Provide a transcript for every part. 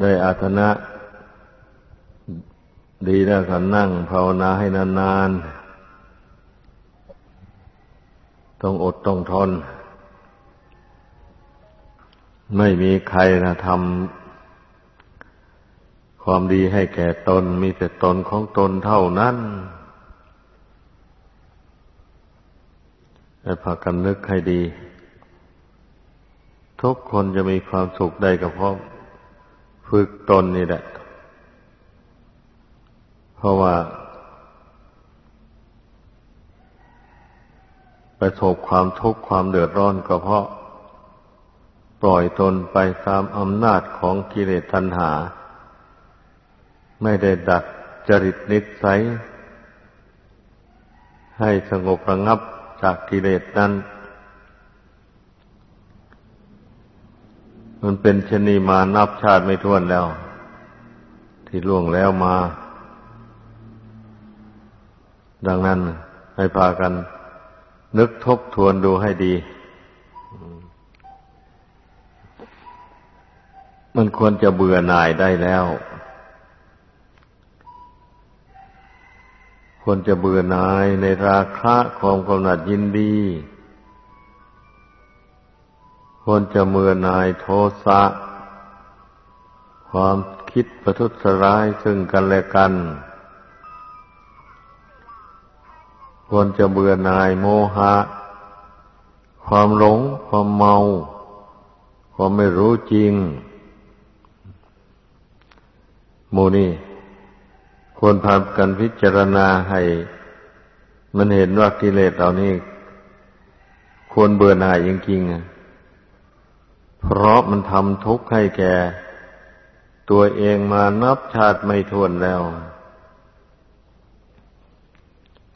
ได้อาถนะดีแล้วก็นั่งภาวนาให้นานๆ ต้องอดต้องทน ไม่มีใครนะทำความดีให้แก่ตน มีแต่ตนของตนเท่านั้นให้พากันนึกให้ดี ทุกคนจะมีความสุขได้ก็เพราะ ฝึกตนนี่แหละ เพราะว่าประสบความทุกข์ความเดือดร้อนก็เพราะ ปล่อยตนไปตามอำนาจของกิเลสตัณหา ไม่ได้ดัดจริตนิสัยให้สงบระงับจากกิเลสนั้น มันเป็นชนีมานับชาติไม่ท้วนแล้ว ที่ล่วงแล้วมา ดังนั้นให้พากัน นึกทบทวนดูให้ดี มันควรจะเบื่อหน่ายได้แล้ว ควรจะเบื่อหน่ายในราคะความกำหนัดยินดี ควรจะเบื่อนายโทสะ ความคิดประทุษร้ายซึ่งกันและกันควรจะเบื่อหน่ายโมหะ ความหลง ความเมา ความไม่รู้จริงโมนี่ควรพากันพิจารณาให้ มันเห็นว่ากิเลสเหล่านี้ ควรเบื่อหน่ายจริงๆ เพราะมันทำทุกข์ให้แก่ ตัวเองมานับชาติไม่ทวนแล้ว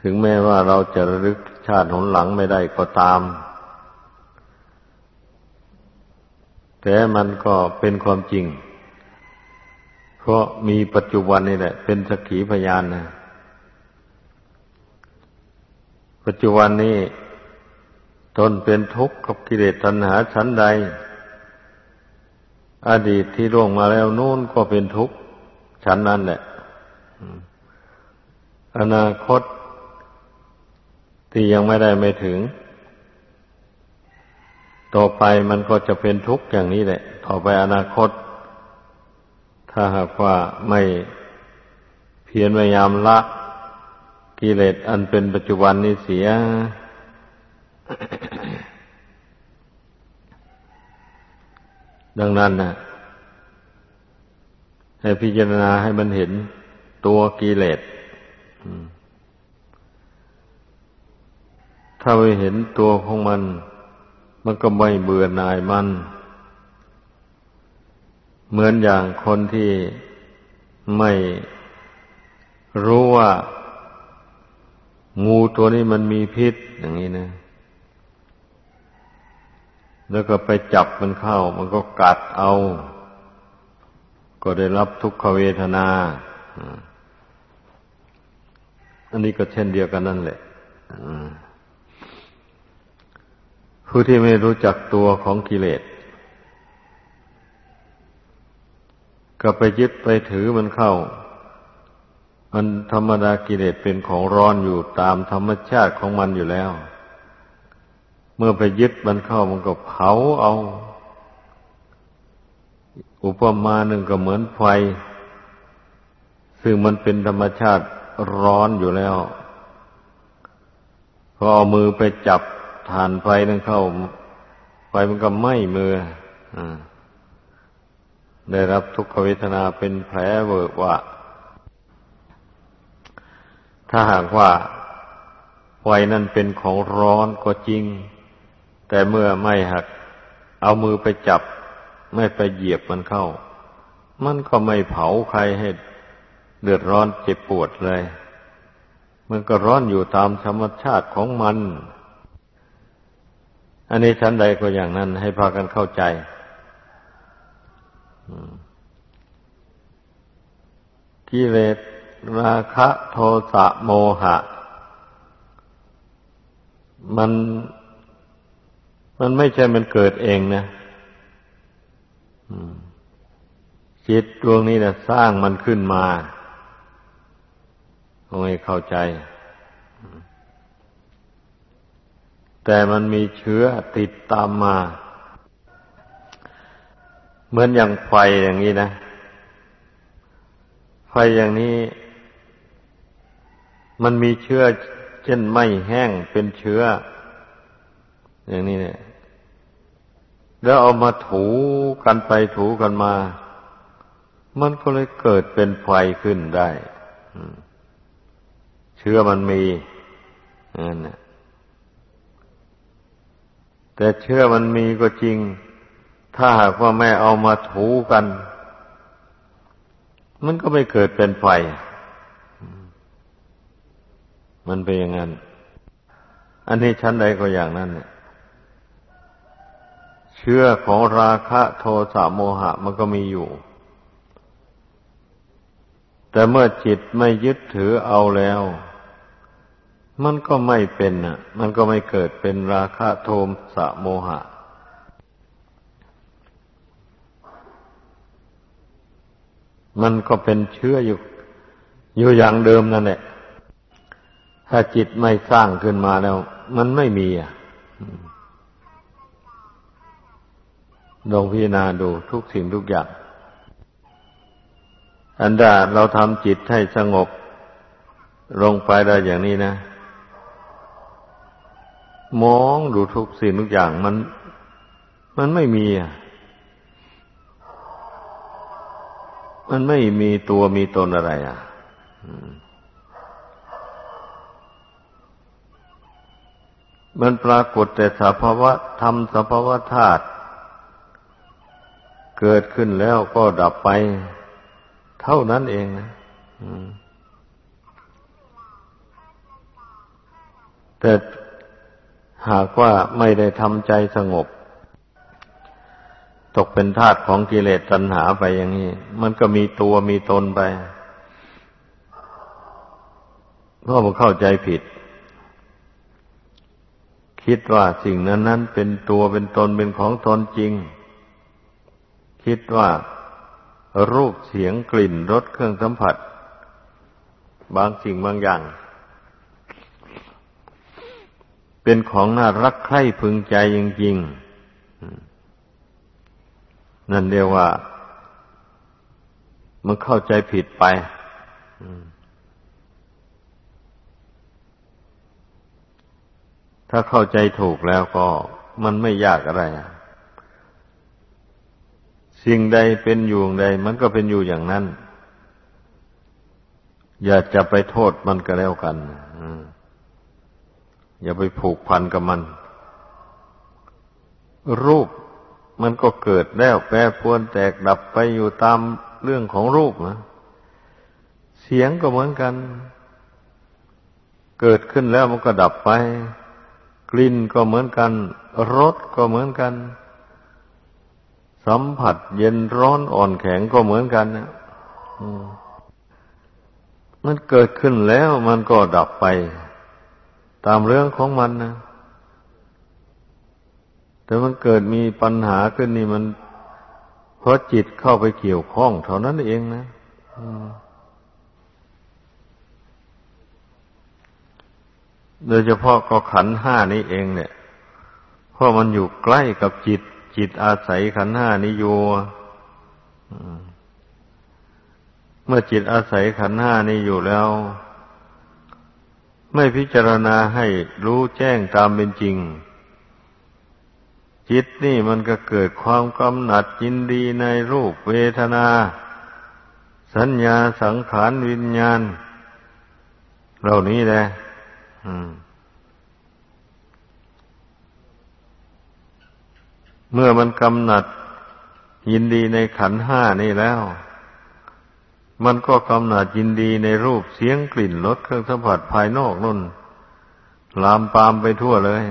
ถึงแม้ว่าเราจะระลึกชาติหนหลังไม่ได้ก็ตาม แต่มันก็เป็นความจริง เพราะมีปัจจุบันนี่แหละ เป็นสักขีพยานนะปัจจุบันนี้ตนเป็นทุกข์กับกิเลสตัณหาชั้นใด อดีตที่ล่วงมาแล้วนู่นก็เป็นทุกข์ชั้นนั้นแหละอนาคต ที่ยังไม่ได้ไม่ถึง ต่อไปมันก็จะเป็นทุกข์อย่างนี้แหละ ต่อไปอนาคต ถ้าหากว่าไม่เพียรพยายามละกิเลสอันเป็นปัจจุบันนี้เสีย ดังนั้นนะให้พิจารณาให้มันเห็นตัวกิเลสถ้าไม่เห็นตัวของมัน มันก็ไม่เบื่อหน่ายมัน เหมือนอย่างคนที่ไม่รู้ว่า งูตัวนี้มันมีพิษอย่างนี้นะ แล้วก็ไปจับมันเข้า มันก็กัดเอา ก็ได้รับทุกขเวทนา อันนี้ก็เช่นเดียวกันนั่นแหละผู้ที่ไม่รู้จักตัวของกิเลส ก็ไปยึดไปถือมันเข้า มันธรรมดากิเลสเป็นของร้อนอยู่ตามธรรมชาติของมันอยู่แล้ว เมื่อไปยึดมันเข้ามันก็เผาเอา อุปมาหนึ่งก็เหมือนไฟ ซึ่งมันเป็นธรรมชาติร้อนอยู่แล้ว พอเอามือไปจับฐานไฟนั่นเข้า ไฟมันก็ไหม้มืออ่าได้รับทุกขเวทนาเป็นแผลเวิกว่าถ้าหากว่าไฟนั่นเป็นของร้อนก็จริง แต่เมื่อไม่หัก เอามือไปจับ ไม่ไปเหยียบมันเข้า มันก็ไม่เผาใครให้เดือดร้อนเจ็บปวดเลย มันก็ร้อนอยู่ตามธรรมชาติของมัน อันนี้ชั้นใดก็อย่างนั้นให้พากันเข้าใจกิเลสราคะโทสะโมหะ มัน มันไม่ใช่มันเกิดเองนะจิตดวงนี้นะสร้างมันขึ้นมาต้องให้เข้าใจ แต่มันมีเชื้อติดตามมา เหมือนอย่างไฟอย่างนี้นะ ไฟอย่างนี้ มันมีเชื้อ เช่นไม่แห้งเป็นเชื้อ อย่างนี้เนี่ย แล้วเอามาถูกันไปถูกันมา มันก็เลยเกิดเป็นไฟขึ้นได้เชื้อมันมีนั่นแต่เชื้อมันมีก็จริง ถ้าหากว่าไม่เอามาถูกัน มันก็ไม่เกิดเป็นไฟ มันเป็นอย่างนั้น อันนี้ชั้นใดก็อย่างนั้นเนี่ย เชื่อของราคะโทสะโมหะมันก็มีอยู่ แต่เมื่อจิตไม่ยึดถือเอาแล้ว มันก็ไม่เป็นอะ มันก็ไม่เกิดเป็นราคะโทสะโมหะมันก็เป็นเชื่ออยู่ อยู่อย่างเดิมนั่นแหละ ถ้าจิตไม่สร้างขึ้นมาแล้ว มันไม่มีอะ ลองพิจารณาดูทุกสิ่งทุกอย่าง อันดาเราทำจิตให้สงบ ลงไปได้อย่างนี้นะ มองดูทุกสิ่งทุกอย่างมัน มันไม่มีอะมันไม่มีตัวมีตนอะไร อะมันปรากฏแต่สภาวะธรรมสภาวะธาตุ เกิดขึ้นแล้วก็ดับไป เท่านั้นเองนะแต่หากว่าไม่ได้ทำใจสงบ ตกเป็นทาสของกิเลสตัณหาไปอย่างนี้ มันก็มีตัวมีตนไปเพราะมันเข้าใจผิด คิดว่าสิ่งนั้นนั้นเป็นตัวเป็นตนเป็นของตนจริง คิดว่ารูปเสียงกลิ่นรสเครื่องสัมผัส บางสิ่งบางอย่าง เป็นของน่ารักใคร่พึงใจจริงๆ นั่นเรียกว่า มันเข้าใจผิดไปถ้าเข้าใจถูกแล้วก็มันไม่ยากอะไร สิ่งใดเป็นอยู่ใด มันก็เป็นอยู่อย่างนั้น อย่าจะไปโทษมันก็แล้วกันอย่าไปผูกพันกับมัน รูปมันก็เกิดแล้วแปรปวนแตกดับไปอยู่ตามเรื่องของรูปนะเสียงก็เหมือนกัน เกิดขึ้นแล้วมันก็ดับไป กลิ่นก็เหมือนกัน รสก็เหมือนกัน สัมผัสเย็นร้อนอ่อนแข็งก็เหมือนกันนะมันเกิดขึ้นแล้วมันก็ดับไป ตามเรื่องของมันนะแต่มันเกิดมีปัญหาขึ้นนี่มัน เพราะจิตเข้าไปเกี่ยวข้องเท่านั้นเองนะโดยเฉพาะก็ขันห้านี้เองเนี่ยเพราะมันอยู่ใกล้กับจิต จิตอาศัยขันห้านี้อยู่เมื่อจิตอาศัยขันห้านี้อยู่แล้ว ไม่พิจารณาให้รู้แจ้งตามเป็นจริง จิตนี่มันก็เกิดความกำหนัดยินดีในรูปเวทนา สัญญาสังขารวิญญาณ เหล่านี้แหละ เมื่อมันกำหนัดยินดีในขันห้านี่แล้ว มันก็กำหนัดยินดีในรูปเสียงกลิ่นรสเครื่องสัมผัสภายนอกนุ่น ลามปามไปทั่วเลย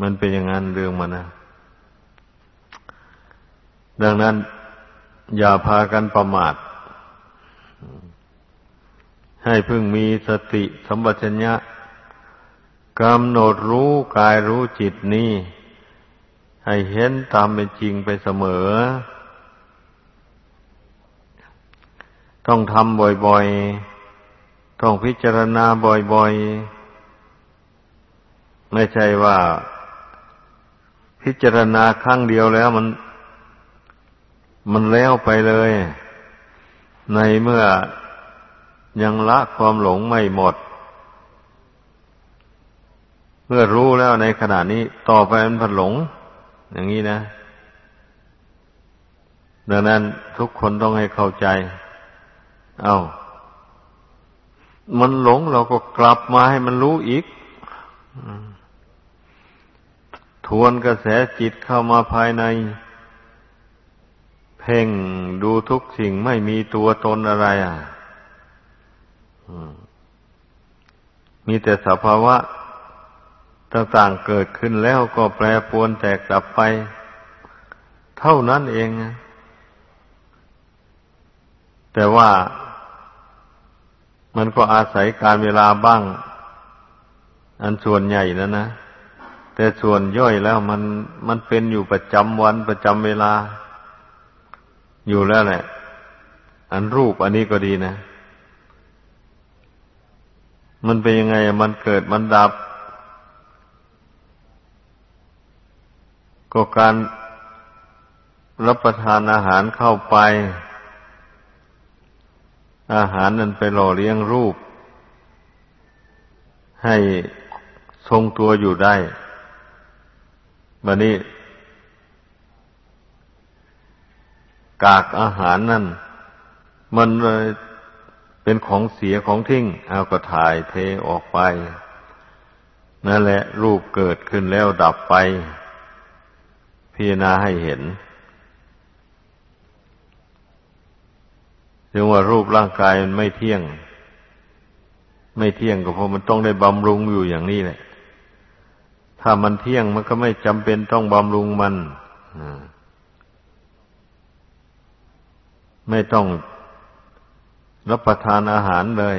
มันเป็นอย่างนั้นเรื่องมันนะดังนั้น อย่าพากันประมาท ให้พึงมีสติสัมปชัญญะกำหนดรู้กายรู้จิตนี้ ให้เห็นตามเป็นจริงไปเสมอ ต้องทำบ่อยๆ ต้องพิจารณาบ่อยๆ ไม่ใช่ว่า พิจารณาครั้งเดียวแล้วมัน มันแล้วไปเลย ในเมื่อยังละความหลงไม่หมด เมื่อรู้แล้วในขณะนี้ต่อไปมันผันหลง อย่างนี้นะ ดังนั้นทุกคนต้องให้เข้าใจ เอา้า มันหลงเราก็กลับมาให้มันรู้อีก ทวนกระแสจิตเข้ามาภายใน เพ่งดูทุกสิ่งไม่มีตัวตนอะไรอะมีแต่สภาวะ ต่างๆเกิดขึ้นแล้วก็แปรปวนแตกดับไป เท่านั้นเอง แต่ว่ามันก็อาศัยการเวลาบ้าง อันส่วนใหญ่นะนะ แต่ส่วนย่อยแล้วมันมันเป็นอยู่ประจำวันประจำเวลา อยู่แล้วแหละ อันรูปอันนี้ก็ดีนะ มันเป็นยังไง มันเกิดมันดับ ก็การรับประทานอาหารเข้าไป อาหารนั้นไปหล่อเลี้ยงรูป ให้ทรงตัวอยู่ได้บันนี้ กากอาหารนั่น มันเลยเป็นของเสียของทิ้ง เอาก็ถ่ายเทออกไป นั่นแหละ รูปเกิดขึ้นแล้วดับไป พิจารณาให้เห็นถึงว่ารูปร่างกายมันไม่เที่ยง ไม่เที่ยงก็เพราะมันต้องได้บำรุงอยู่อย่างนี้แหละ ถ้ามันเที่ยงมันก็ไม่จำเป็นต้องบำรุงมันไม่ต้องรับประทานอาหารเลย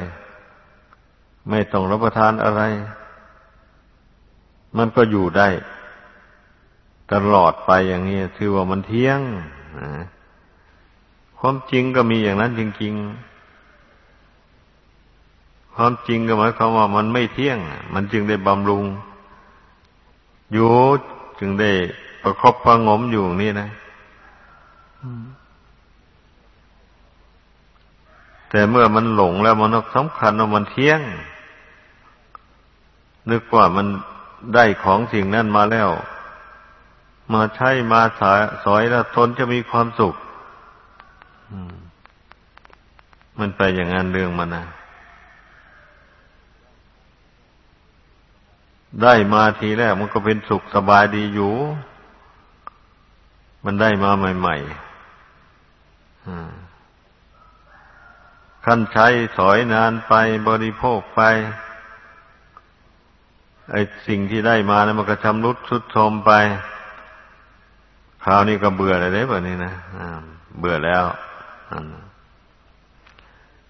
ไม่ต้องรับประทานอะไร มันก็อยู่ได้ ตลอดไปอย่างนี้ถือว่ามันเที่ยงความจริงก็มีอย่างนั้นจริง ๆ ความจริงก็หมายความว่ามันไม่เที่ยง มันจึงได้บำรุงอยู่จึงได้ประคบประงมอยู่นี่นะแต่เมื่อมันหลงแล้วมันสำคัญว่ามันเที่ยง นึกว่ามันได้ของสิ่งนั้นมาแล้ว มาใช้มาสายสอยแล้วทนจะมีความสุขมันไปอย่างนั้นเรื่องมันนะได้มาทีแรกมันก็เป็นสุขสบายดีอยู่ มันได้มาใหม่ๆขั้นใช้สอยนานไปบริโภคไปไอ้สิ่งที่ได้มานะมันก็ชำรุดสุดโทรมไป คราวนี้ก็เบื่อเลยแบบนี้นะเบื่อแล้ว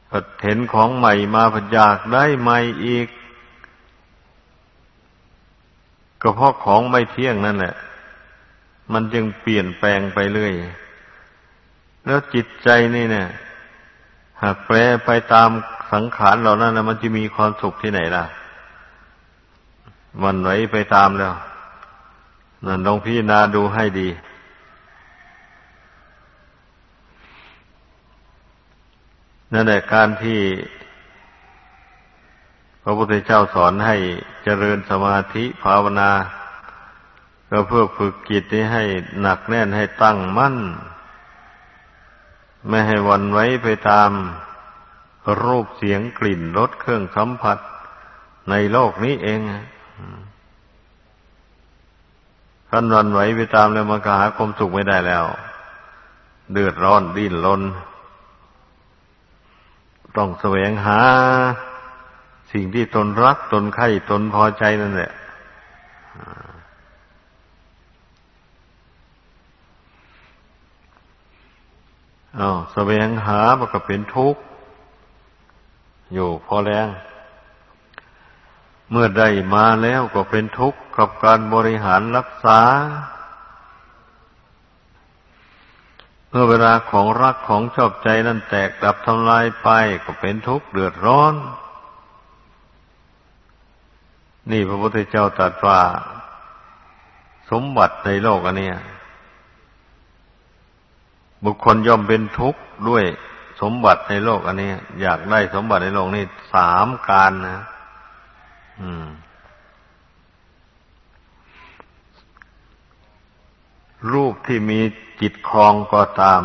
พอเห็นของใหม่มาพอยากได้ใหม่อีก ก็เพราะของไม่เที่ยงนั่นแหละ มันจึงเปลี่ยนแปลงไปเรื่อย แล้วจิตใจนี่เนี่ย หากแปรไปตามสังขารเหล่านั้นนะมันจะมีความสุขที่ไหนล่ะ มันไหวไปตามแล้ว นั่นลองพิจารณาดูให้ดี นั่นแหละการที่พระพุทธเจ้าสอนให้เจริญสมาธิภาวนา ก็เพื่อฝึกจิตนี้ให้หนักแน่นให้ตั้งมั่น ไม่ให้วันไว้ไปตามรูปเสียงกลิ่นรสเครื่องสัมผัสในโลกนี้เองท่านวันไหวไปตามแล้วมันก็หาความสุขไม่ได้แล้ว เดือดร้อนดิ้นรน ต้องแสวงหา สิ่งที่ตนรักตนใคร่ตนพอใจนั่นแหละอา้าวแสวงหามันก็เป็นทุกข์ อยู่พอแรง เมื่อได้มาแล้วก็เป็นทุกข์กับการบริหารรักษา เมื่อเวลาของรักของชอบใจนั่นแตกดับทำลายไปก็เป็นทุกข์เดือดร้อน นี่พระพุทธเจ้าตรัสว่า สมบัติในโลกอันนี้บุคคลย่อมเป็นทุกข์ด้วยสมบัติในโลกอันนี้ อยากได้สมบัติในโลกนี้สามการนะ อืม รูปที่มีจิตครองก็ตาม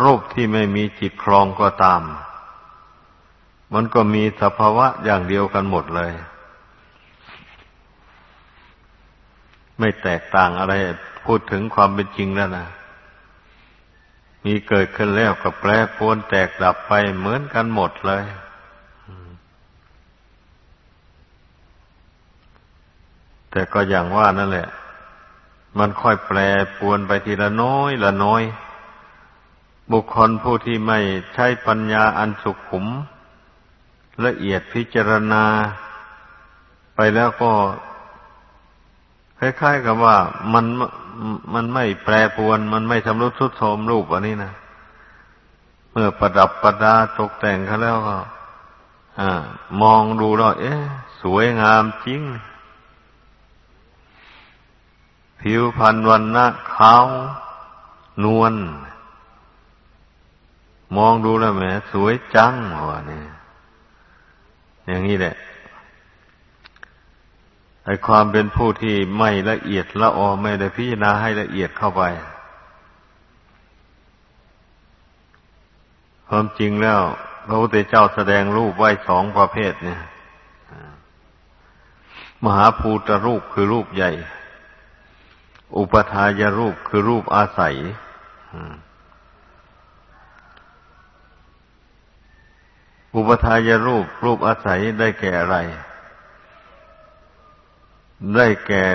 รูปที่ไม่มีจิตครองก็ตาม มันก็มีสภาวะอย่างเดียวกันหมดเลย ไม่แตกต่างอะไรพูดถึงความเป็นจริงแล้วนะมีเกิดขึ้นแล้วก็แปรปรวนแตกดับไปเหมือนกันหมดเลย แต่ก็อย่างว่านั่นแหละ มันค่อยแปรปวนไปทีละน้อยละน้อย บุคคลผู้ที่ไม่ใช้ปัญญาอันสุขุม ละเอียดพิจารณา ไปแล้วก็คล้ายๆกับว่ามันมันไม่แปรปวน มันไม่ชำรุดทรุดโทรมรูปอันนี้นะเมื่อประดับประดาตกแต่งเขาแล้วก็มองดูแล้วเอ๊ะ สวยงามจริง ผิวพรรณวันนะขาวนวลมองดูแล้วแหมสวยจังวะเนี่ยอย่างนี้แหละไอความเป็นผู้ที่ไม่ละเอียดละออไม่ได้พิจารณาให้ละเอียดเข้าไป ความจริงแล้วพระพุทธเจ้าแสดงรูปไว้สองประเภทเนี่ย มหาภูตรูปคือรูปใหญ่ อุปทายรูปคือรูปอาศัยอุปทายรูปรูปอาศัยได้แก่อะไร ได้แก่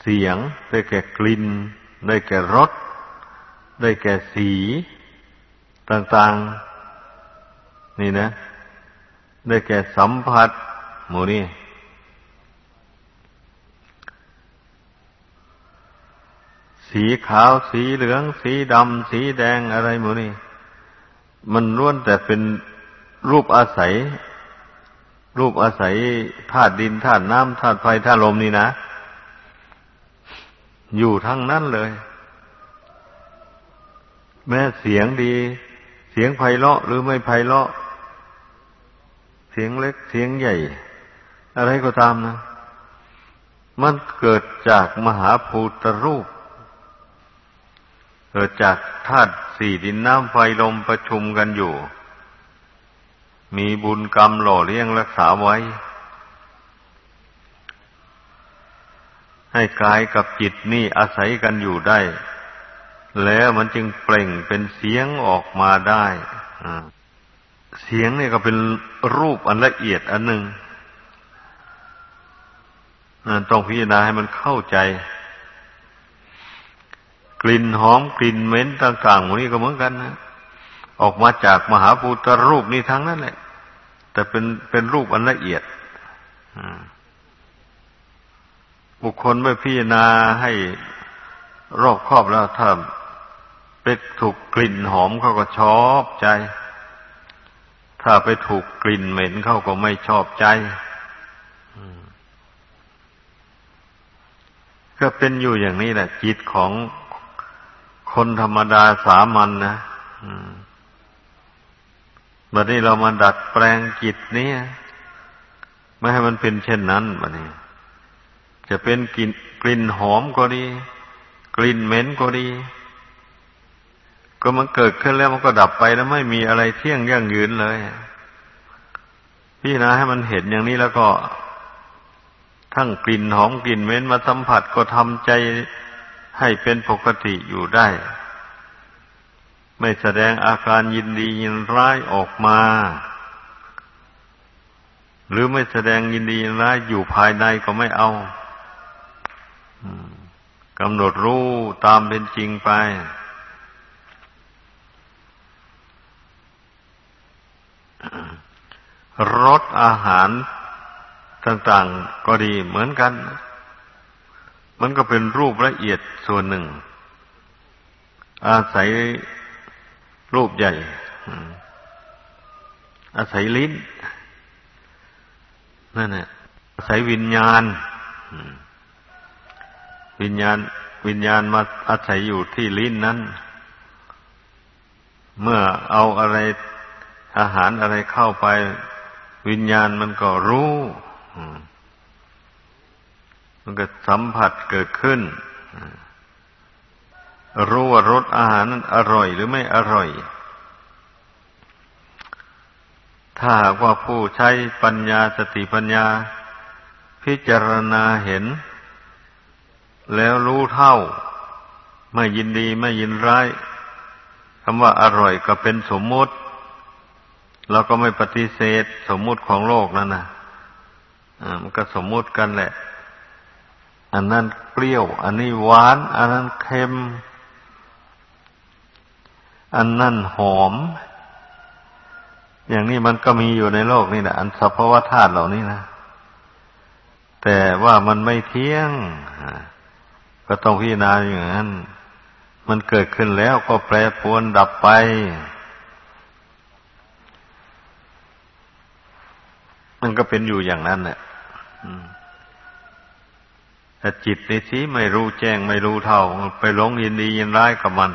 เสียง ได้แก่กลิ่น ได้แก่รส ได้แก่สี ต่างๆ นี่นะ ได้แก่สัมผัส หมูนี่ สีขาวสีเหลือง สีดำสีแดงอะไรหมูนี่ มันล้วนแต่เป็นรูปอาศัย รูปอาศัยธาตุดินธาตุน้ำธาตุไฟธาตุลมนี่นะ อยู่ทั้งนั้นเลย แม้เสียงดี เสียงไพเราะหรือไม่ไพเราะ เสียงเล็กเสียงใหญ่ อะไรก็ตามนะ มันเกิดจากมหาภูตรูป เกิดจากธาตุสี่ดินน้ำไฟลมประชุมกันอยู่ มีบุญกรรมหล่อเลี้ยงรักษาไว้ ให้กายกับจิตนี่อาศัยกันอยู่ได้ แล้วมันจึงเปล่งเป็นเสียงออกมาได้เสียงนี่ก็เป็นรูปอันละเอียดอันหนึ่งต้องพิจารณาให้มันเข้าใจ กลิ่นหอมกลิ่นเหม็นต่างๆพวกนี้ก็เหมือนกันนะออกมาจากมหาภูตรูปนี้ทั้งนั้นแหละ แต่เป็นเป็นรูปอันละเอียดบุคคลไม่พิจารณาให้รอบครอบแล้วถ้าไปถูกกลิ่นหอมเขาก็ชอบใจ ถ้าไปถูกกลิ่นเหม็นเขาก็ไม่ชอบใจก็เป็นอยู่อย่างนี้แหละจิตของ คนธรรมดาสามัญนนะบัดนี้เรามาดัดแปลงจิตนี้ไม่ให้มันเป็นเช่นนั้นบัดนี้ จะเป็นกลิ่นกลิ่นหอมก็ดี กลิ่นเหม็นก็ดี ก็มันเกิดขึ้นแล้วมันก็ดับไปแล้วไม่มีอะไรเที่ยงยั่งยืนเลยพี่นะให้มันเห็นอย่างนี้แล้วก็ ทั้งกลิ่นหอมกลิ่นเหม็นมาสัมผัสก็ทำใจ ให้เป็นปกติอยู่ได้ ไม่แสดงอาการยินดียินร้ายออกมา หรือไม่แสดงยินดียินร้ายอยู่ภายในก็ไม่เอากำหนดรู้ตามเป็นจริงไป รสอาหารต่าง ๆ ก็ดีเหมือนกัน มันก็เป็นรูปละเอียดส่วนหนึ่ง อาศัยรูปใหญ่ อาศัยลิ้นนั่นแหละอาศัยวิญญาณ วิญญาณ วิญญาณมาอาศัยอยู่ที่ลิ้นนั้น เมื่อเอาอะไรอาหารอะไรเข้าไป วิญญาณมันก็รู้ มันก็สัมผัสเกิดขึ้น รู้ว่ารสอาหารนั้นอร่อยหรือไม่อร่อย ถ้าว่าผู้ใช้ปัญญาสติปัญญา พิจารณาเห็น แล้วรู้เท่า ไม่ยินดีไม่ยินร้ายคำว่าอร่อยก็เป็นสมมติเราก็ไม่ปฏิเสธสมมุติของโลกนั่นนะมันก็สมมุติกันแหละ อันนั้นเปรี้ยว อันนี้หวาน อันนั้นเค็ม อันนั้นหอม อย่างนี้มันก็มีอยู่ในโลกนี่แหละอันสภาวธาตุเหล่านี้นะ แต่ว่ามันไม่เที่ยง ก็ต้องพิจารณาอย่างนั้น มันเกิดขึ้นแล้วก็แปรปรวนดับไปมันก็เป็นอยู่อย่างนั้นแหละ แต่จิตในสิไม่รู้แจ้งไม่รู้เท่า ไปหลงยินดียินร้ายกับมัน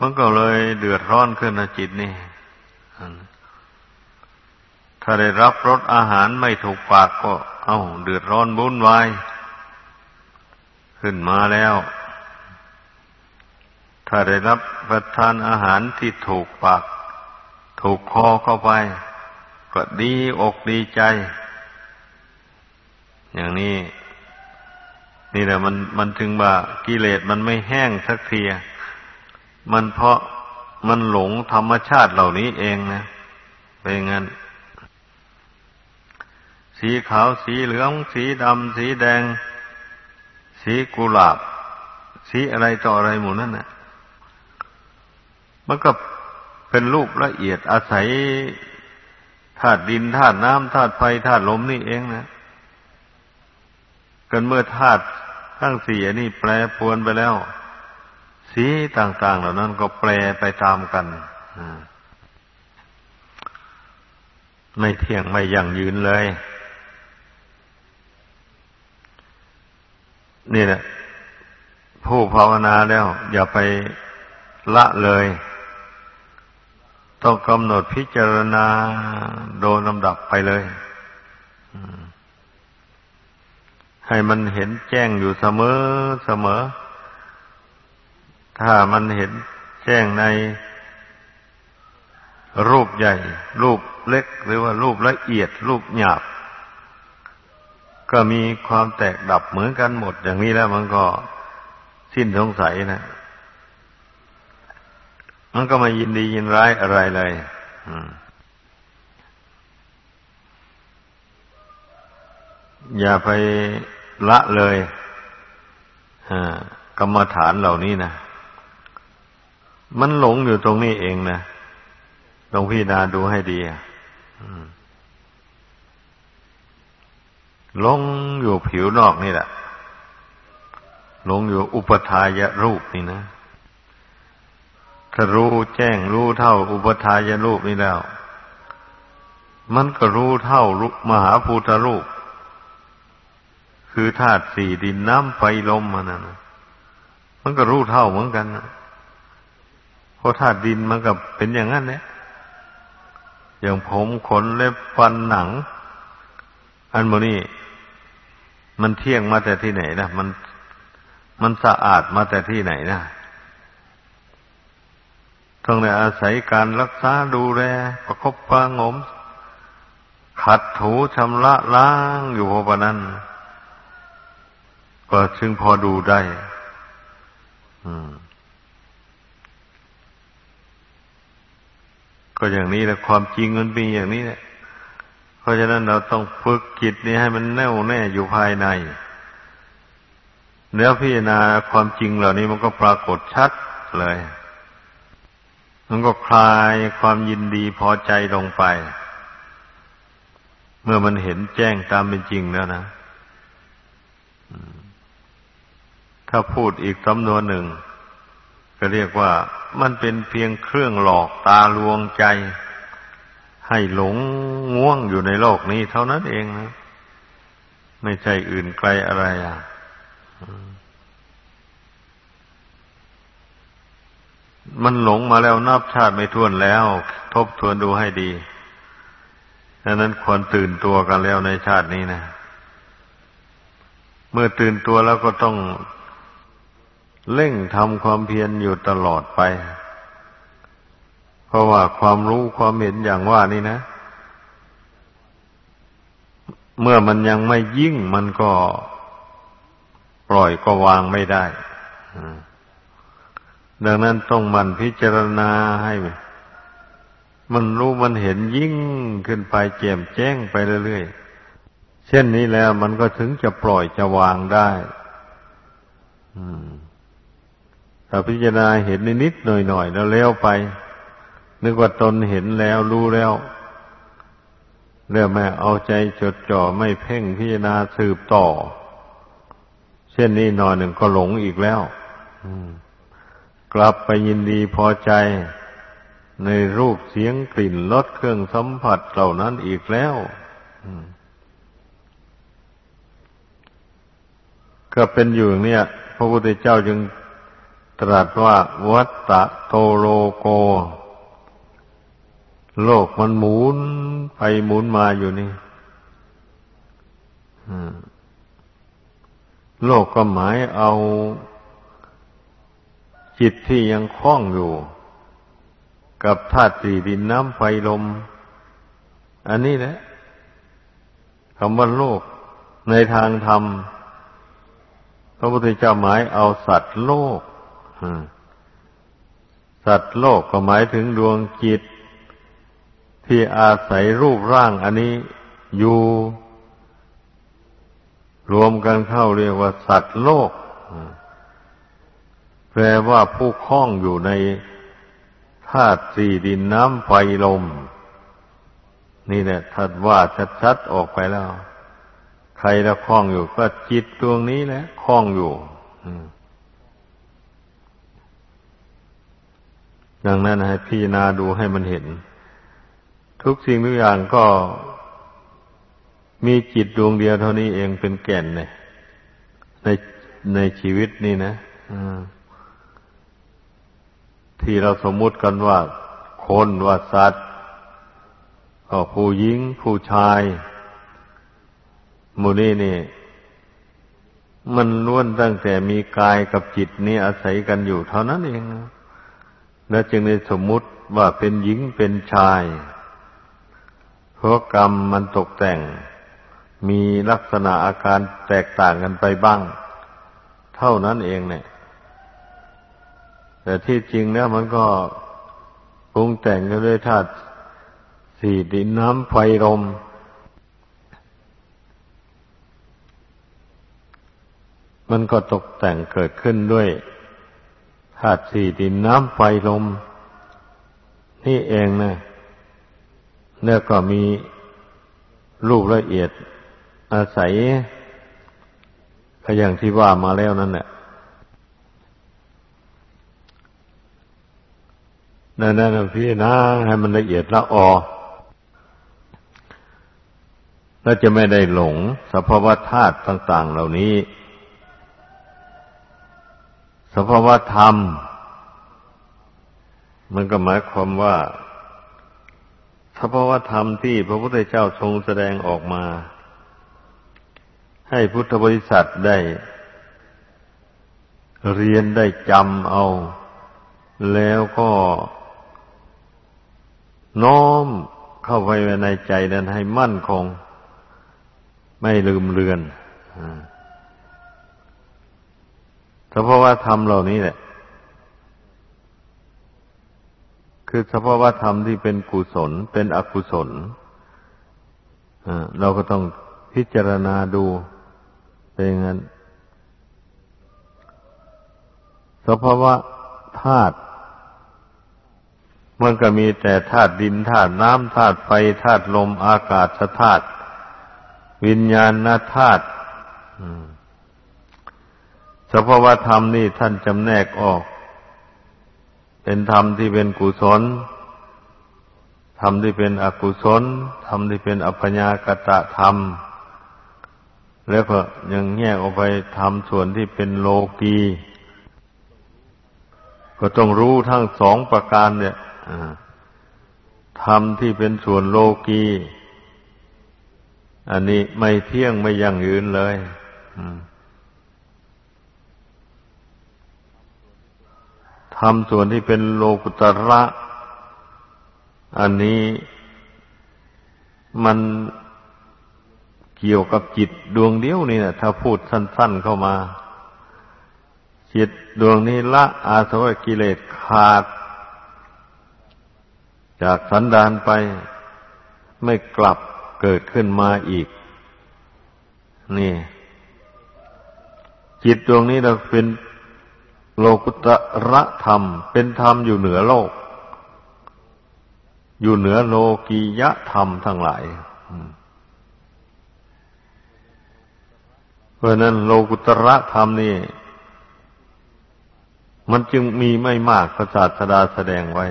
มันก็เลยเดือดร้อนขึ้นนะจิตนี่ถ้าได้รับรสอาหารไม่ถูกปากก็ เอาเดือดร้อนบุ่นวาย ขึ้นมาแล้ว ถ้าได้รับประทานอาหารที่ถูกปาก ถูกคอเข้าไป ก็ดีอกดีใจ อย่างนี้ นี่แหละมันมันถึงว่ากิเลสมันไม่แห้งสักที มันเพราะมันหลงธรรมชาติเหล่านี้เองนะเป็นงั้น สีขาวสีเหลือง สีดำสีแดง สีกุหลาบ สีอะไรต่ออะไรหมดนั่นน่ะมันก็เป็นรูปละเอียดอาศัยธาตุดินธาตุน้ำธาตุไฟธาตุลมนี่เองนะกันเมื่อธาตุ ทั้งสี่นี่แปรปวนไปแล้ว สีต่าง ๆ เหล่านั้นก็แปรไปตามกันไม่เที่ยงไม่ยั่งยืนเลย นี่แหละผู้ภาวนาแล้ว อย่าไปละเลย ต้องกำหนดพิจารณาโดยลำดับไปเลย ให้มันเห็นแจ้งอยู่เสมอเสมอ ถ้ามันเห็นแจ้งในรูปใหญ่ รูปเล็ก หรือว่ารูปละเอียด รูปหยาบ ก็มีความแตกดับเหมือนกันหมด อย่างนี้แล้วมันก็สิ้นสงสัยนะ มันก็มายินดียินร้ายอะไรเลย อืม อย่าไปละเลยกรรมฐานเหล่านี้นะ มันหลงอยู่ตรงนี้เองนะลองพี่นาดูให้ดีหลงอยู่ผิวนอกนี่แหละหลงอยู่อุปทายรูปนี่นะถ้ารู้แจ้งรู้เท่า อุปทายรูปนี่แล้ว มันก็รู้เท่ามหาภูตรูป คือธาตุสี่ดินน้ำไฟลมมันนะมันก็รู้เท่าเหมือนกันนะเพราะธาตุดินมันก็เป็นอย่างนั้นเนี่ยอย่างผมขนเล็บฟันหนัง อันโมนี่มันเที่ยงมาแต่ที่ไหนนะมันมันสะอาดมาแต่ที่ไหนนะต้องได้อาศัยการรักษาดูแลประคบประงม ขัดถูชำระล้างอยู่พอนั้น ก็ซึ่งพอดูได้ ก็อย่างนี้แหละความจริงมันเป็นอย่างนี้แหละ เพราะฉะนั้นเราต้องฝึกจิตนี้ให้มันแน่วแน่อยู่ภายใน แล้วพิจารณาความจริงเหล่านี้มันก็ปรากฏชัดเลย มันก็คลายความยินดีพอใจลงไป เมื่อมันเห็นแจ้งตามเป็นจริงแล้วนะ ถ้าพูดอีกสำนวนหนึ่ง ก็เรียกว่ามันเป็นเพียงเครื่องหลอกตาลวงใจ ให้หลงง่วงอยู่ในโลกนี้เท่านั้นเองนะไม่ใช่อื่นไกลอะไรอะมันหลงมาแล้วนับชาติไม่ท้วนแล้ว ทบทวนดูให้ดีดังนั้นควรตื่นตัวกันแล้วในชาตินี้นะ เมื่อตื่นตัวแล้วก็ต้อง เร่งทำความเพียรอยู่ตลอดไป เพราะว่าความรู้ความเห็นอย่างว่านี่นะ เมื่อมันยังไม่ยิ่งมันก็ปล่อยก็วางไม่ได้ดังนั้นต้องมันพิจารณาให้ มันรู้มันเห็นยิ่งขึ้นไปแจ่มแจ้งไปเรื่อยๆ เช่นนี้แล้วมันก็ถึงจะปล่อยจะวางได้ ถ้าพิจารณาเห็นนิดๆหน่อยๆแล้วเลี้ยวไป นึกว่าตนเห็นแล้วรู้แล้วเรื่องแม่เอาใจจดจ่อไม่เพ่งพิจารณาสืบต่อ เช่นนี้หน่อยหนึ่งก็หลงอีกแล้วกลับไปยินดีพอใจ ในรูปเสียงกลิ่นรสเครื่องสัมผัสเหล่านั้นอีกแล้วก็เป็นอยู่อย่างนี้พระพุทธเจ้าจึง ตรัสว่าวัตตะโตโลโก โลกมันหมุนไปหมุนมาอยู่นี่โลกก็หมายเอาจิตที่ยังคล้องอยู่ กับธาตุสี่ดินน้ำไฟลม อันนี้แหละคำว่าโลกในทางธรรม พระพุทธเจ้าหมายเอาสัตว์โลก สัตว์โลกก็หมายถึงดวงจิต ที่อาศัยรูปร่างอันนี้อยู่ รวมกันเข้าเรียกว่าสัตว์โลก แปลว่าผู้คล้องอยู่ในธาตุสี่ดินน้ำไฟลม นี่แหละถัดว่าชัดๆออกไปแล้ว ใครละคล้องอยู่ก็จิตดวงนี้แหละคล้องอยู่ ดังนั้นให้พี่นาดูให้มันเห็น ทุกสิ่งทุกอย่างก็มีจิตดวงเดียวเท่านี้เองเป็นแก่นในในในชีวิตนี่นะที่เราสมมุติกันว่าคนว่าสัตว์ก็ผู้หญิง ผู้ชายมูนี่นี่ มันล้วนตั้งแต่มีกายกับจิตนี่อาศัยกันอยู่เท่านั้นเอง แล้วจึงได้สมมุติว่าเป็นหญิงเป็นชาย เพราะกรรมมันตกแต่ง มีลักษณะอาการแตกต่างกันไปบ้าง เท่านั้นเองเนี่ยแต่ที่จริงเนี่ยมันก็ปรุงแต่งกันด้วยธาตุสี่ดินน้ำไฟลมมันก็ตกแต่งเกิดขึ้นด้วย ธาตุสี่ดินน้ำไฟลม นี่เองนะแล้วก็มีรูปละเอียด อาศัยก็อย่างที่ว่ามาแล้วนั่นแหละนั่นนั่นพี่นะให้มันละเอียดละออแล้วจะไม่ได้หลงสภาวะธาตุต่าง ๆ เหล่านี้ สภาวะธรรม มันก็หมายความว่าสภาวะธรรมที่พระพุทธเจ้าทรงแสดงออกมา ให้พุทธบริษัทได้ เรียนได้จำเอา แล้วก็น้อมเข้าไปในใจนั้นให้มั่นคง ไม่ลืมเลือน สภาวะธรรมเหล่านี้แหละ คือสภาวะธรรมที่เป็นกุศล เป็นอกุศลเราก็ต้องพิจารณาดูเป็นงั้น สภาวะธาตุมันก็มีแต่ธาตุดินธาตุน้ำธาตุไฟธาตุลมอากาศธาตุวิญญาณธาตุ สภาวธรรมนี่ท่านจำแนกออก เป็นธรรมที่เป็นกุศลธรรมที่เป็นอกุศลธรรมที่เป็นอัพญากตะธรรม แล้วก็ยังแยกออกไปธรรมส่วนที่เป็นโลกีก็ต้องรู้ทั้งสองประการเนี่ยธรรมที่เป็นส่วนโลกี อันนี้ไม่เที่ยงไม่ยั่งยืนเลย ทำส่วนที่เป็นโลกุตระ อันนี้มันเกี่ยวกับจิตดวงเดียวนี่นะถ้าพูดสั้น ๆเข้ามา จิตดวงนี้ละอาสวะกิเลสขาด จากสันดานไปไม่กลับเกิดขึ้นมาอีก นี่ จิตดวงนี้เราเป็น โลกุตระธรรม เป็นธรรมอยู่เหนือโลก อยู่เหนือโลกียะธรรมทั้งหลายเพราะนั้นโลกุตระธรรมนี่ มันจึงมีไม่มากพระศาสดาแสดงไว้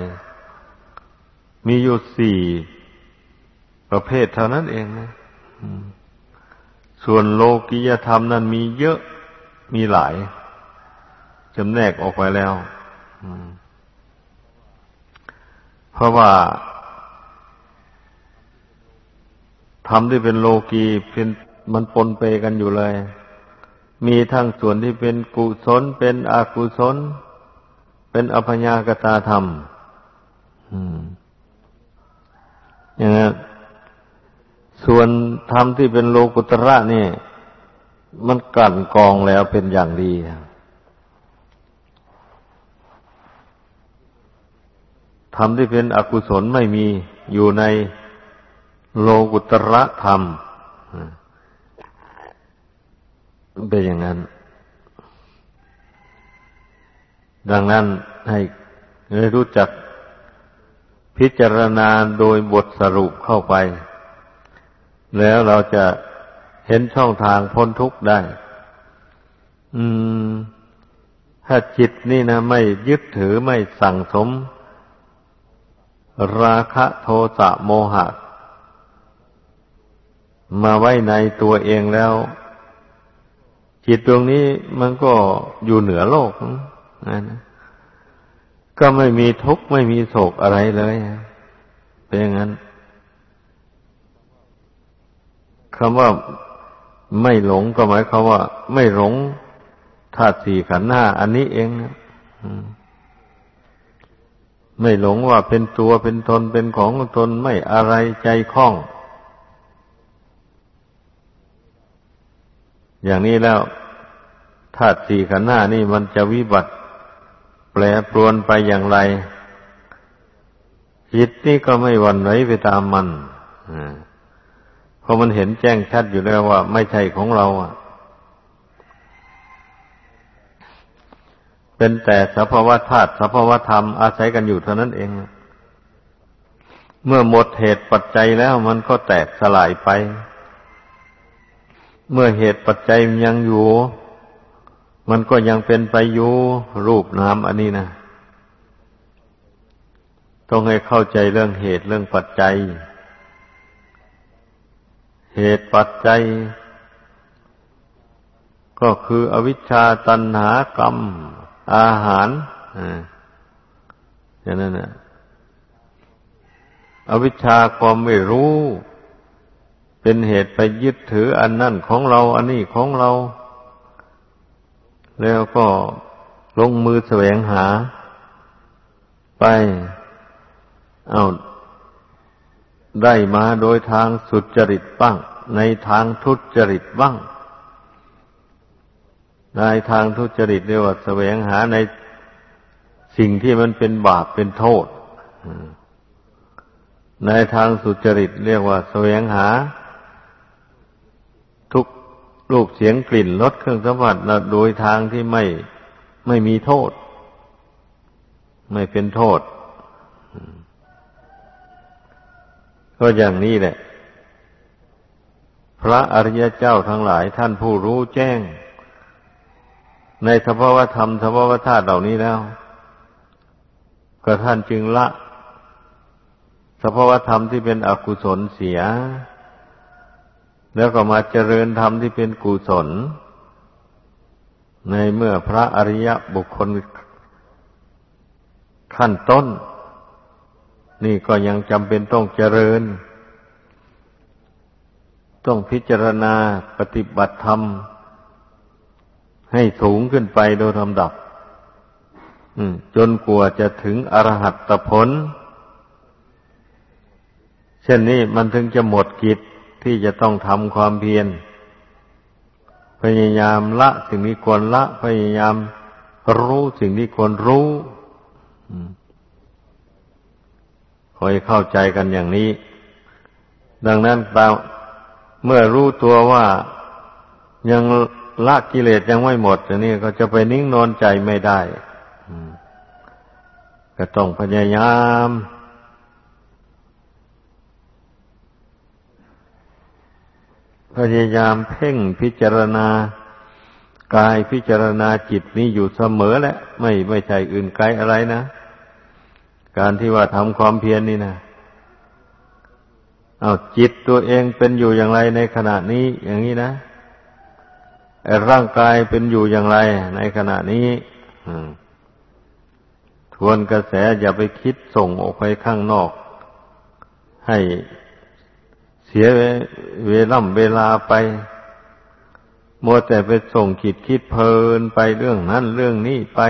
มีอยู่สี่ประเภทเท่านั้นเองนะส่วนโลกิยธรรมนั้นมีเยอะมีหลาย จำแนกออกไปแล้วเพราะว่าทำที่เป็นโลกีเป็นมันปนเปกันอยู่เลย มีทั้งส่วนที่เป็นกุศล เป็นอกุศล เป็นอภญากตาธรรมอย่างนั้นส่วนธรรมที่เป็นโลกุตระนี่ มันกั่นกองแล้วเป็นอย่างดี ธรรมที่เป็นอกุศลไม่มีอยู่ในโลกุตระธรรมเป็นอย่างนั้น ดังนั้นให้รู้จักพิจารณาโดยบทสรุปเข้าไป แล้วเราจะเห็นช่องทางพ้นทุกข์ได้ อืม ถ้าจิตนี่นะ ไม่ยึดถือไม่สั่งสม ราคะโทสะโมหะ มาไว้ในตัวเองแล้ว จิตตรงนี้มันก็อยู่เหนือโลกนะก็ไม่มีทุกข์ไม่มีโศกอะไรเลยเป็นอย่างนั้นคำว่าไม่หลงก็หมายความว่า ไม่หลงธาตุสี่ขันธ์ห้าอันนี้เอง ไม่หลงว่าเป็นตัวเป็นตนเป็นของตนไม่อะไรใจคล้อง อย่างนี้แล้วธาตุสี่ขันธ์ห้านี่มันจะวิบัติ แปรปรวนไปอย่างไรจิตนี่ก็ไม่หวั่นไหวไปตามมันอ่าพราะมันเห็นแจ้งชัดอยู่แล้วว่า ไม่ใช่ของเราอะ เป็นแต่สภาวะธาตุสภาวะธรรมอาศัยกันอยู่เท่านั้นเอง เมื่อหมดเหตุปัจจัยแล้วมันก็แตกสลายไป เมื่อเหตุปัจจัยยังอยู่ มันก็ยังเป็นไปอยู่รูปนามอันนี้นะต้องให้เข้าใจเรื่องเหตุเรื่องปัจจัย เหตุปัจจัย ก็คืออวิชชาตันหากรรม อาหารอย่างนั้นนะอวิชชาความไม่รู้ เป็นเหตุไปยึดถืออันนั่นของเรา อันนี้ของเรา แล้วก็ลงมือแสวงหา ไป เอาได้มาโดยทางสุจริตบ้าง ในทางทุจริตบ้าง ในทางทุจริตเรียกว่าแสวงหาในสิ่งที่มันเป็นบาปเป็นโทษ ในทางสุจริตเรียกว่าแสวงหา ทุกรูปเสียงกลิ่นรสเครื่องสัมผัสโดยทางที่ไม่ไม่มีโทษ ไม่เป็นโทษ ก็อย่างนี้แหละ พระอริยเจ้าทั้งหลายท่านผู้รู้แจ้ง ในสภาวธรรมสภาวธาตุเหล่านี้แล้ว ก็ท่านจึงละ สภาวธรรมที่เป็นอกุศลเสีย แล้วก็มาเจริญธรรมที่เป็นกุศล ในเมื่อพระอริยบุคคลขั้นต้น นี่ก็ยังจำเป็นต้องเจริญ ต้องพิจารณาปฏิบัติธรรม ให้สูงขึ้นไปโดยลำดับจนกว่าจะถึงอรหัตผล เช่นนี้มันถึงจะหมดกิจที่จะต้องทำความเพียร พยายามละสิ่งที่ควรละ พยายามรู้สิ่งที่ควรรู้คอยเข้าใจกันอย่างนี้ ดังนั้นตาเมื่อรู้ตัวว่ายัง ละกิเลสยังไม่หมดอันนี้ก็จะไปนิ่งนอนใจไม่ได้ก็ต้องพยายาม พยายามเพ่งพิจารณากายพิจารณาจิตนี้อยู่เสมอแหละ ไม่ไม่ใช่อื่นไกลอะไรนะ การที่ว่าทำความเพียรนนี่นะเอาจิตตัวเองเป็นอยู่อย่างไรในขณะนี้อย่างนี้นะ ร่างกายเป็นอยู่อย่างไร ในขณะนี้ทวนกระแสอย่าไปคิดส่งออกไปข้างนอก ให้เสียเวล่ำเวลาไปมัวแต่ไปส่งคิดคิดเพลินไปเรื่องนั้นเรื่องนี้ไป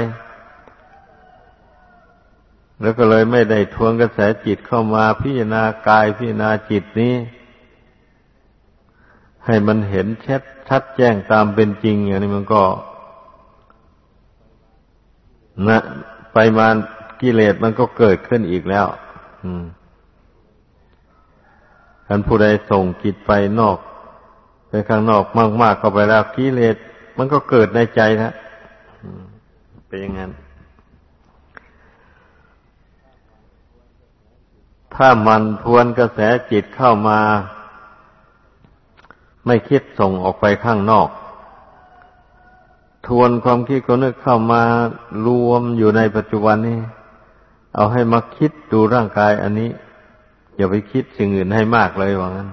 แล้วก็เลยไม่ได้ทวนกระแสจิตเข้ามาพิจารณากายพิจารณาจิตนี้ ให้มันเห็นชัดชัดแจ้งตามเป็นจริงอย่างนี้มันก็นะไปมากิเลสมันก็เกิดขึ้นอีกแล้ว อืมท่านผู้ใดส่งจิตไปนอกไปข้างนอกมากๆเข้าไปแล้วกิเลสมันก็เกิดในใจนะเป็นอย่างนั้น ถ้ามันทวนกระแสจิตเข้ามา ไม่คิดส่งออกไปข้างนอก ทวนความคิดก็นึกเข้ามารวมอยู่ในปัจจุบันนี้ เอาให้มาคิดดูร่างกายอันนี้ อย่าไปคิดสิ่งอื่นให้มากเลยว่างั้น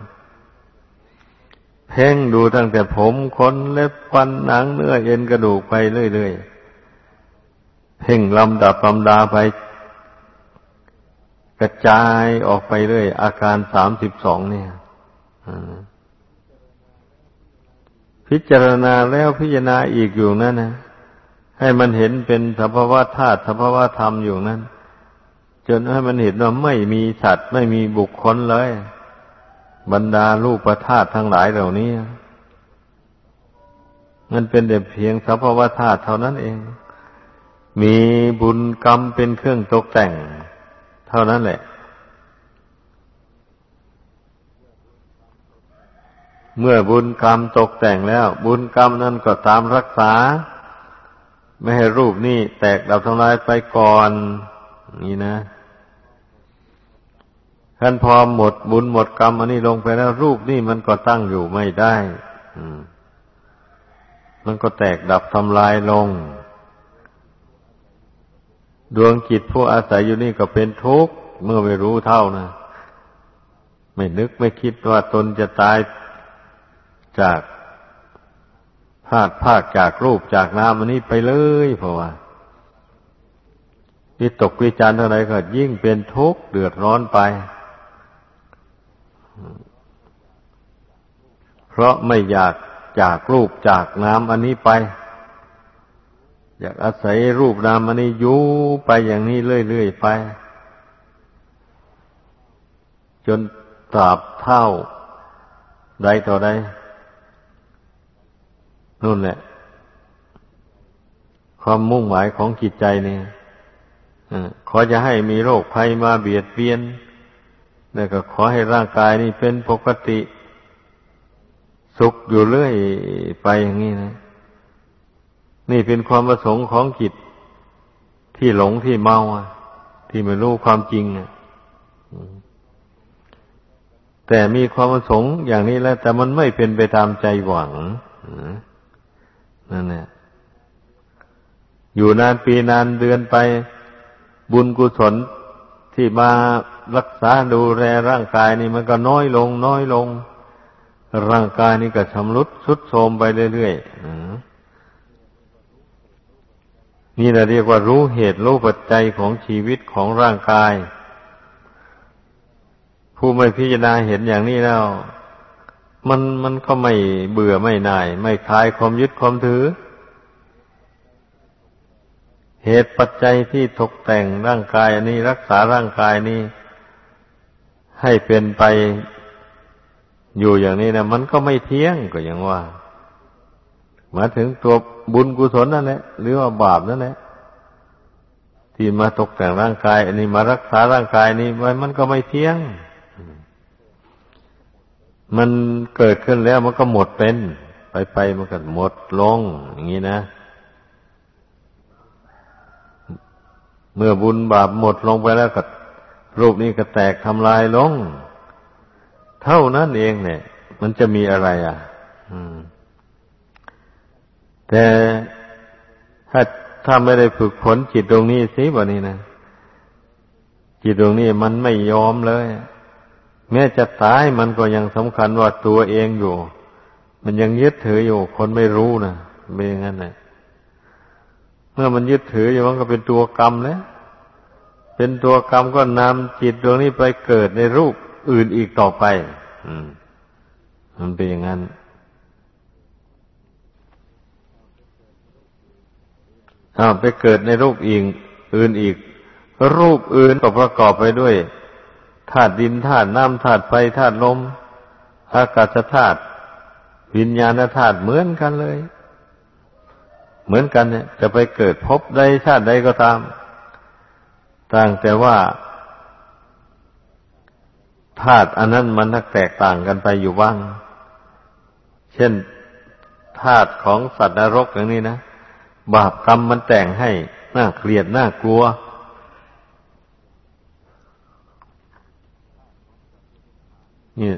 เพ่งดูตั้งแต่ผมขนเล็บฟันหนังเนื้อเอ็นกระดูกไปเรื่อยๆ เพ่งลำดับลำดาไป กระจายออกไปเรื่อย อาการสามสิบสองเนี่ย พิจารณาแล้วพิจารณาอีกอยู่นั่นนะให้มันเห็นเป็นสภาวะธาตุสภาวะธรรมอยู่นั้นจนให้มันเห็นว่าไม่มีสัตว์ไม่มีบุคคลเลย บรรดารูกประธาตทั้งหลายเหล่านี้มันเป็นแต่เพียงสภาวะธาตุเท่านั้นเอง มีบุญกรรมเป็นเครื่องตกแต่ง เท่านั้นแหละ เมื่อบุญกรรมตกแต่งแล้ว บุญกรรมนั่นก็ตามรักษา ไม่ให้รูปนี้แตกดับทำลายไปก่อน นี่นะท่านพอหมดบุญหมดกรรมอันนี้ลงไปแล้วรูปนี่มันก็ตั้งอยู่ไม่ได้มันก็แตกดับทำลายลง ดวงจิตผู้อาศัยอยู่นี่ก็เป็นทุกข์เมื่อไม่รู้เท่านะ ไม่นึกไม่คิดว่าตนจะตาย จากพาดพาดจากรูปจากน้ำอันนี้ไปเลยเพราะว่าวิตกวิจารเท่าไรก็ยิ่งเป็นทุกข์เดือดร้อนไป เพราะไม่อยากจากรูปจากนามอันนี้ไป อยากอาศัยรูปนามอันนี้อยู่ไปอย่างนี้เรื่อยๆไป จนตราบเท่าใดต่อใด นู่นแหละ ความมุ่งหมายของจิตใจเนี่ยขอจะให้มีโรคภัยมาเบียดเบียน แล้วก็ขอให้ร่างกายนี้เป็นปกติ สุขอยู่เรื่อยไปอย่างนี้นะ นี่เป็นความประสงค์ของจิตที่หลงที่เมาที่ไม่รู้ความจริงอะแต่มีความประสงค์อย่างนี้แล้ว แต่มันไม่เป็นไปตามใจหวัง นั่นแหละอยู่นานปีนานเดือนไป บุญกุศลที่มารักษาดูแลร่างกายนี่มันก็น้อยลง น้อยลง ร่างกายนี่ก็ชำรุดสุดโทรมไปเรื่อยๆนี่เราเรียกว่ารู้เหตุรู้ปัจจัยของชีวิตของร่างกาย ผู้ไม่พิจารณาเห็นอย่างนี้แล้ว มันมันก็ไม่เบื่อไม่นาย ไม่คลายความยึดความถือ เหตุปัจจัยที่ตกแต่งร่างกายอันนี้รักษาร่างกายนี้ ให้เป็นไปอยู่อย่างนี้นะมันก็ไม่เที่ยงก็อย่างว่ามาถึงตัวบุญกุศลนั่นแหละหรือว่าบาปนั่นแหละที่มาตกแต่งร่างกาย อันนี้มารักษาร่างกายนี้ไว้มันก็ไม่เที่ยง มันเกิดขึ้นแล้วมันก็หมดเป็น ไปไปมันก็หมดลง อย่างนี้นะ เมื่อบุญบาปหมดลงไปแล้วก็รูปนี้ก็แตกทำลายลง เท่านั้นเองเนี่ย มันจะมีอะไรอะแต่ถ้าถ้าไม่ได้ฝึกฝนจิตตรงนี้สิบะนี้นะ จิตตรงนี้มันไม่ยอมเลย แม้จะตายมันก็ยังสำคัญว่าตัวเองอยู่ มันยังยึดถืออยู่ คนไม่รู้นะเป็นอย่างนั้นแหละมื่อมันยึดถืออยู่มันก็เป็นตัวกรรมแล้วเป็นตัวกรรมก็นำจิตดวงนี้ไปเกิดในรูปอื่นอีกต่อไป อืม มันเป็นอย่างนั้นอ้าวไปเกิดในรูปอีก อื่นอีก รูปอื่นก็ประกอบไปด้วย ธาตุดินธาตุน้ำธาตุไฟธาตุลมอากาศธาตุวิญญาณธาตุเหมือนกันเลย เหมือนกันเนี่ย จะไปเกิดพบใดชาติใดก็ตาม ต่างแต่ว่าธาตุอันนั้นมันแตกต่างกันไปอยู่บ้าง เช่นธาตุของสัตว์นรกอย่างนี้นะ บาปกรรมมันแต่งให้น่าเกลียดน่ากลัว นี่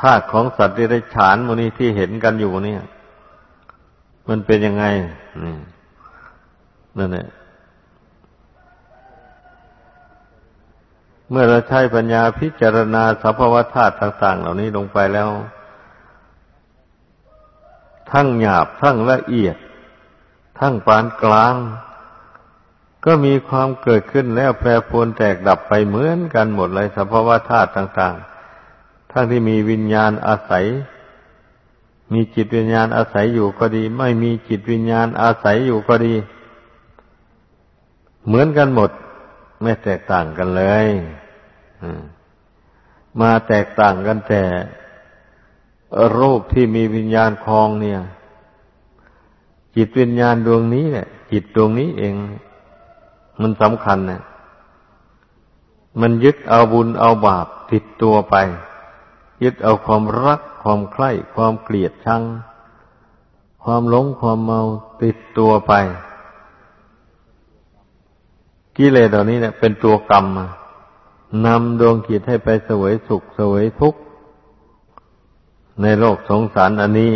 ธาตุของสัตว์ที่ได้ฉานมนี้ที่เห็นกันอยู่เนี่ย มันเป็นยังไงนั่นแหละเมื่อเราใช้ปัญญาพิจารณาสภาวธาตุต่าง ๆ เหล่านี้ลงไปแล้ว ทั้งหยาบทั้งละเอียด ทั้งปานกลาง ก็มีความเกิดขึ้นแล้วแปรปรวนแตกดับไปเหมือนกันหมดเลยสภาวธาตุต่าง ๆ ทั้งที่มีวิญญาณอาศัย มีจิตวิญญาณอาศัยอยู่ก็ดี ไม่มีจิตวิญญาณอาศัยอยู่ก็ดี เหมือนกันหมด ไม่แตกต่างกันเลยมาแตกต่างกันแต่รูปที่มีวิญญาณคลองเนี่ย จิตวิญญาณดวงนี้แหละจิตดวงนี้เอง มันสำคัญนะมันยึดเอาบุญเอาบาปติดตัวไป ยึดเอาความรัก ความใคร่ความเกลียดชัง ความหลงความเมาติดตัวไป กิเลสเหล่านี้เนี่ยเป็นตัวกรรมนำดวงจิตให้ไปเสวยสุขเสวยทุกข์ ในโลกสงสารอันนี้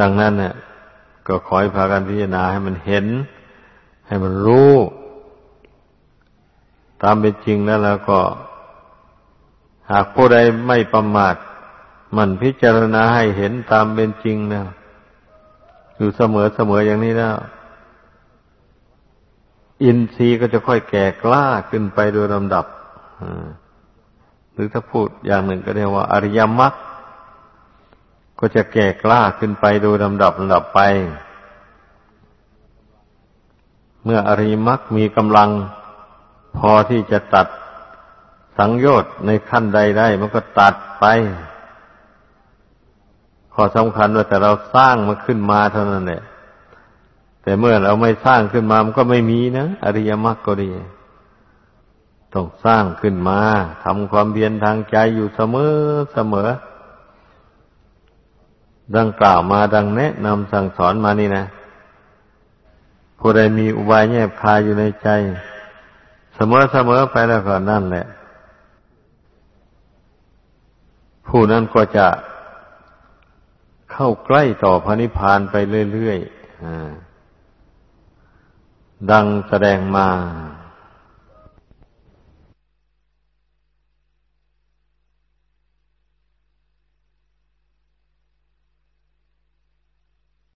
ดังนั้นเนี่ยก็ขอให้พากันพิจารณาให้มันเห็น ให้มันรู้ ตามเป็นจริงแล้วแล้วก็ หากผู้ใดไม่ประมาท มันพิจารณาให้เห็นตามเป็นจริงนะอยู่เสมอเสมออย่างนี้แล้วอินทรีย์ก็จะค่อยแก่กล้าขึ้นไปโดยลำดับหรือถ้าพูดอย่างหนึ่งก็เรียกว่า อริยมรรคก็จะแก่กล้าขึ้นไปโดยลำดับลำดับไป เมื่ออริยมรรคมีกำลัง พอที่จะตัด สังโยชน์ในขั้นใดได้มันก็ตัดไป ข้อสำคัญว่าแต่เราสร้างมันขึ้นมาเท่านั้นแหละแต่เมื่อเราไม่สร้างขึ้นมามันก็ไม่มีนะอริยมรรคก็ดีต้องสร้างขึ้นมาทำความเพียรทางใจอยู่เสมอเสมอ ดังกล่าวมาดังแนะนำสั่งสอนมานี่นะผู้ใดมีอุบายแยบคายอยู่ในใจ เสมอเสมอไปแล้วก็นั่นแหละ ผู้นั้นก็จะเข้าใกล้ต่อพระนิพพานไปเรื่อยๆดังแสดงมา